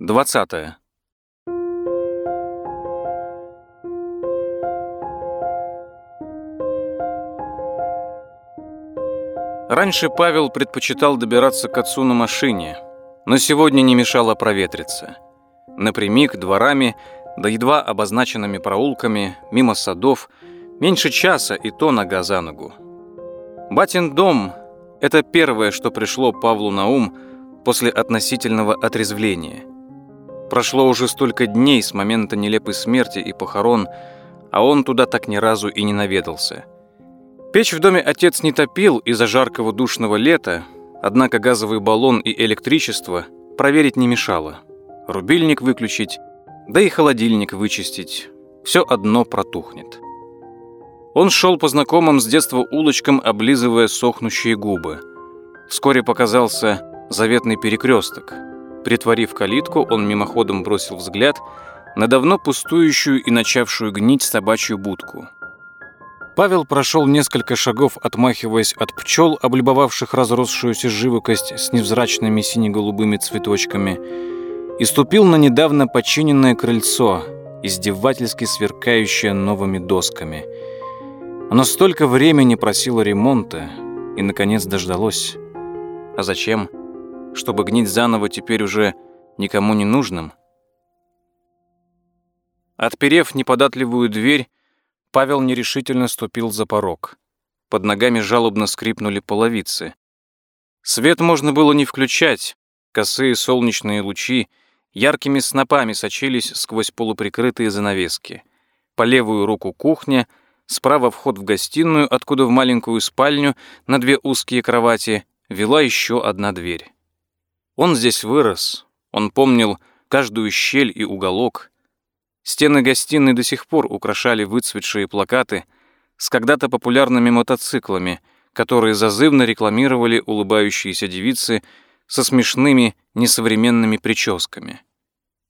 20. Раньше Павел предпочитал добираться к отцу на машине, но сегодня не мешало проветриться. Напрямик, дворами, да едва обозначенными проулками, мимо садов, меньше часа и то нога за ногу. Батин дом — это первое, что пришло Павлу на ум после относительного отрезвления. Прошло уже столько дней с момента нелепой смерти и похорон, а он туда так ни разу и не наведался. Печь в доме отец не топил из-за жаркого душного лета, однако газовый баллон и электричество проверить не мешало. Рубильник выключить, да и холодильник вычистить. Все одно протухнет. Он шел по знакомым с детства улочкам, облизывая сохнущие губы. Вскоре показался заветный перекресток – Притворив калитку, он мимоходом бросил взгляд на давно пустующую и начавшую гнить собачью будку. Павел прошел несколько шагов, отмахиваясь от пчел, облюбовавших разросшуюся живокость с невзрачными сине-голубыми цветочками, и ступил на недавно починенное крыльцо, издевательски сверкающее новыми досками. Оно столько времени просило ремонта и, наконец, дождалось. А зачем? Чтобы гнить заново теперь уже никому не нужным? Отперев неподатливую дверь, Павел нерешительно ступил за порог. Под ногами жалобно скрипнули половицы. Свет можно было не включать. Косые солнечные лучи яркими снопами сочились сквозь полуприкрытые занавески. По левую руку кухня, справа вход в гостиную, откуда в маленькую спальню на две узкие кровати вела еще одна дверь. Он здесь вырос, он помнил каждую щель и уголок. Стены гостиной до сих пор украшали выцветшие плакаты с когда-то популярными мотоциклами, которые зазывно рекламировали улыбающиеся девицы со смешными несовременными прическами.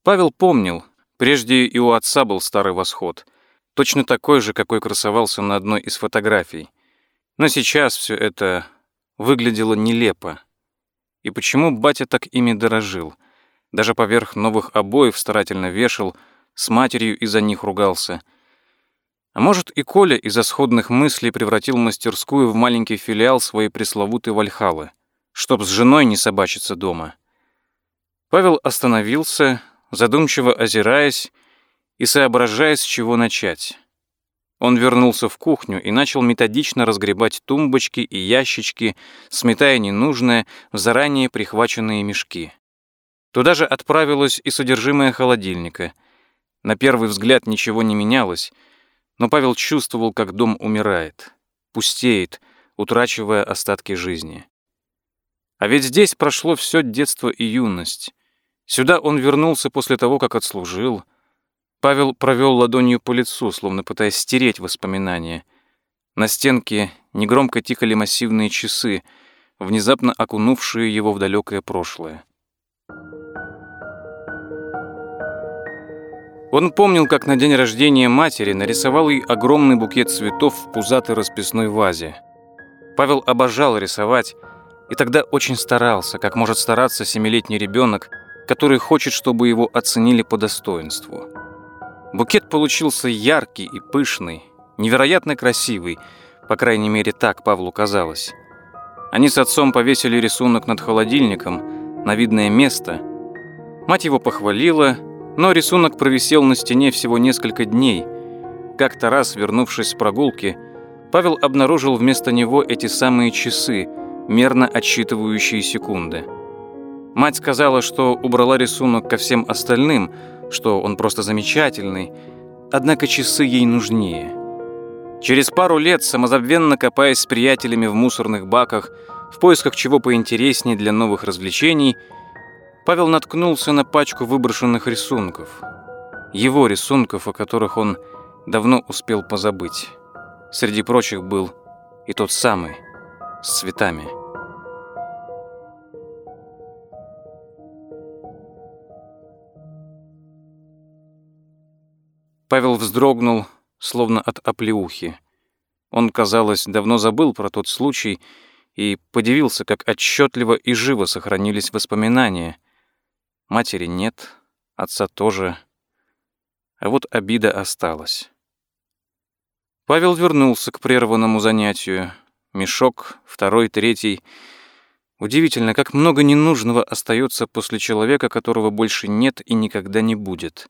Павел помнил, прежде и у отца был старый восход, точно такой же, какой красовался на одной из фотографий. Но сейчас все это выглядело нелепо. И почему батя так ими дорожил? Даже поверх новых обоев старательно вешал, с матерью из-за них ругался. А может, и Коля из-за сходных мыслей превратил мастерскую в маленький филиал своей пресловутой Вальхалы, чтоб с женой не собачиться дома. Павел остановился, задумчиво озираясь и соображая, с чего начать. Он вернулся в кухню и начал методично разгребать тумбочки и ящички, сметая ненужное в заранее прихваченные мешки. Туда же отправилось и содержимое холодильника. На первый взгляд ничего не менялось, но Павел чувствовал, как дом умирает, пустеет, утрачивая остатки жизни. А ведь здесь прошло все детство и юность. Сюда он вернулся после того, как отслужил — Павел провел ладонью по лицу, словно пытаясь стереть воспоминания. На стенке негромко тикали массивные часы, внезапно окунувшие его в далекое прошлое. Он помнил, как на день рождения матери нарисовал ей огромный букет цветов в пузатой расписной вазе. Павел обожал рисовать, и тогда очень старался, как может стараться семилетний ребенок, который хочет, чтобы его оценили по достоинству. Букет получился яркий и пышный, невероятно красивый, по крайней мере, так Павлу казалось. Они с отцом повесили рисунок над холодильником на видное место. Мать его похвалила, но рисунок провисел на стене всего несколько дней. Как-то раз, вернувшись с прогулки, Павел обнаружил вместо него эти самые часы, мерно отсчитывающие секунды. Мать сказала, что убрала рисунок ко всем остальным – что он просто замечательный, однако часы ей нужнее. Через пару лет, самозабвенно копаясь с приятелями в мусорных баках, в поисках чего поинтереснее для новых развлечений, Павел наткнулся на пачку выброшенных рисунков. Его рисунков, о которых он давно успел позабыть. Среди прочих был и тот самый, с цветами. Павел вздрогнул, словно от оплеухи. Он, казалось, давно забыл про тот случай и подивился, как отчетливо и живо сохранились воспоминания. Матери нет, отца тоже. А вот обида осталась. Павел вернулся к прерванному занятию. Мешок, второй, третий. Удивительно, как много ненужного остается после человека, которого больше нет и никогда не будет.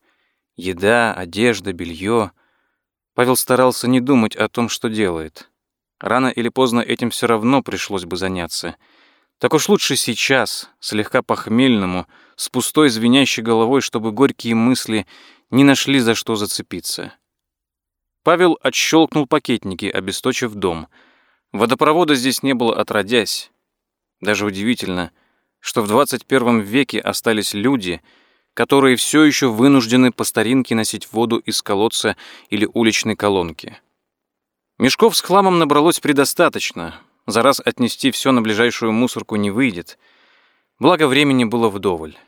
Еда, одежда, белье. Павел старался не думать о том, что делает. Рано или поздно этим все равно пришлось бы заняться. Так уж лучше сейчас, слегка похмельному, с пустой звенящей головой, чтобы горькие мысли не нашли за что зацепиться. Павел отщелкнул пакетники, обесточив дом. Водопровода здесь не было отродясь. Даже удивительно, что в 21 веке остались люди, которые все еще вынуждены по старинке носить воду из колодца или уличной колонки. Мешков с хламом набралось предостаточно. За раз отнести все на ближайшую мусорку не выйдет. Благо времени было вдоволь.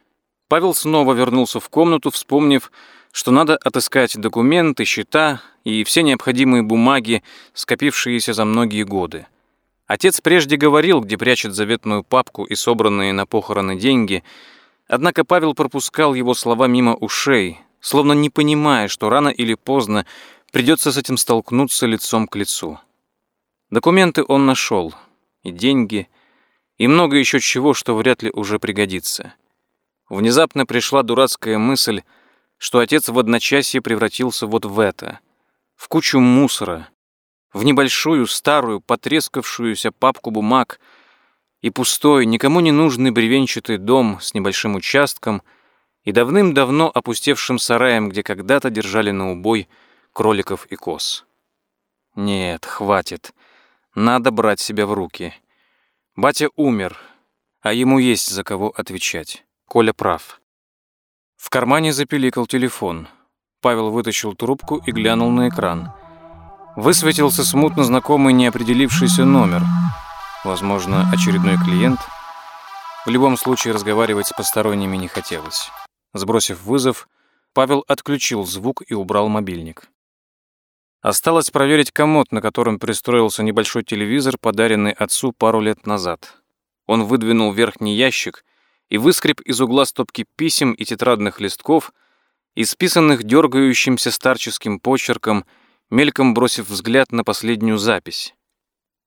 Павел снова вернулся в комнату, вспомнив, что надо отыскать документы, счета и все необходимые бумаги, скопившиеся за многие годы. Отец прежде говорил, где прячет заветную папку и собранные на похороны деньги, однако Павел пропускал его слова мимо ушей, словно не понимая, что рано или поздно придется с этим столкнуться лицом к лицу. Документы он нашел, и деньги, и много еще чего, что вряд ли уже пригодится. Внезапно пришла дурацкая мысль, что отец в одночасье превратился вот в это, в кучу мусора, в небольшую, старую, потрескавшуюся папку бумаг и пустой, никому не нужный бревенчатый дом с небольшим участком и давным-давно опустевшим сараем, где когда-то держали на убой кроликов и коз. Нет, хватит. Надо брать себя в руки. Батя умер, а ему есть за кого отвечать. Коля прав. В кармане запиликал телефон. Павел вытащил трубку и глянул на экран. Высветился смутно знакомый неопределившийся номер. Возможно, очередной клиент. В любом случае разговаривать с посторонними не хотелось. Сбросив вызов, Павел отключил звук и убрал мобильник. Осталось проверить комод, на котором пристроился небольшой телевизор, подаренный отцу пару лет назад. Он выдвинул верхний ящик и выскреб из угла стопки писем и тетрадных листков, исписанных дергающимся старческим почерком, мельком бросив взгляд на последнюю запись.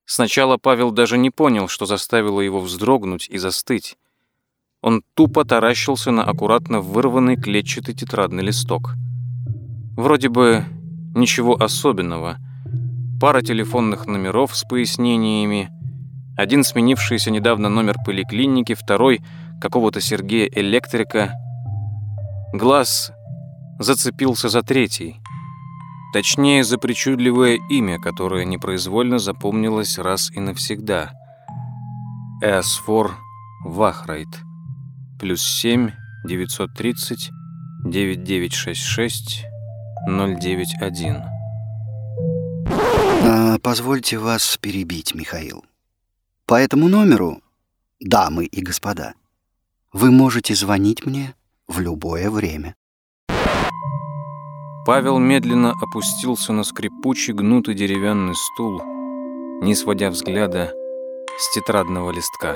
Сначала Павел даже не понял, что заставило его вздрогнуть и застыть. Он тупо таращился на аккуратно вырванный клетчатый тетрадный листок. Вроде бы Ничего особенного. Пара телефонных номеров с пояснениями. Один сменившийся недавно номер поликлиники, второй какого-то Сергея Электрика. Глаз зацепился за третий. Точнее, за причудливое имя, которое непроизвольно запомнилось раз и навсегда. Эсфор Вахрайт. Плюс 7 930 9966 091. А, позвольте вас перебить, Михаил. По этому номеру, дамы и господа, вы можете звонить мне в любое время. Павел медленно опустился на скрипучий гнутый деревянный стул, не сводя взгляда с тетрадного листка.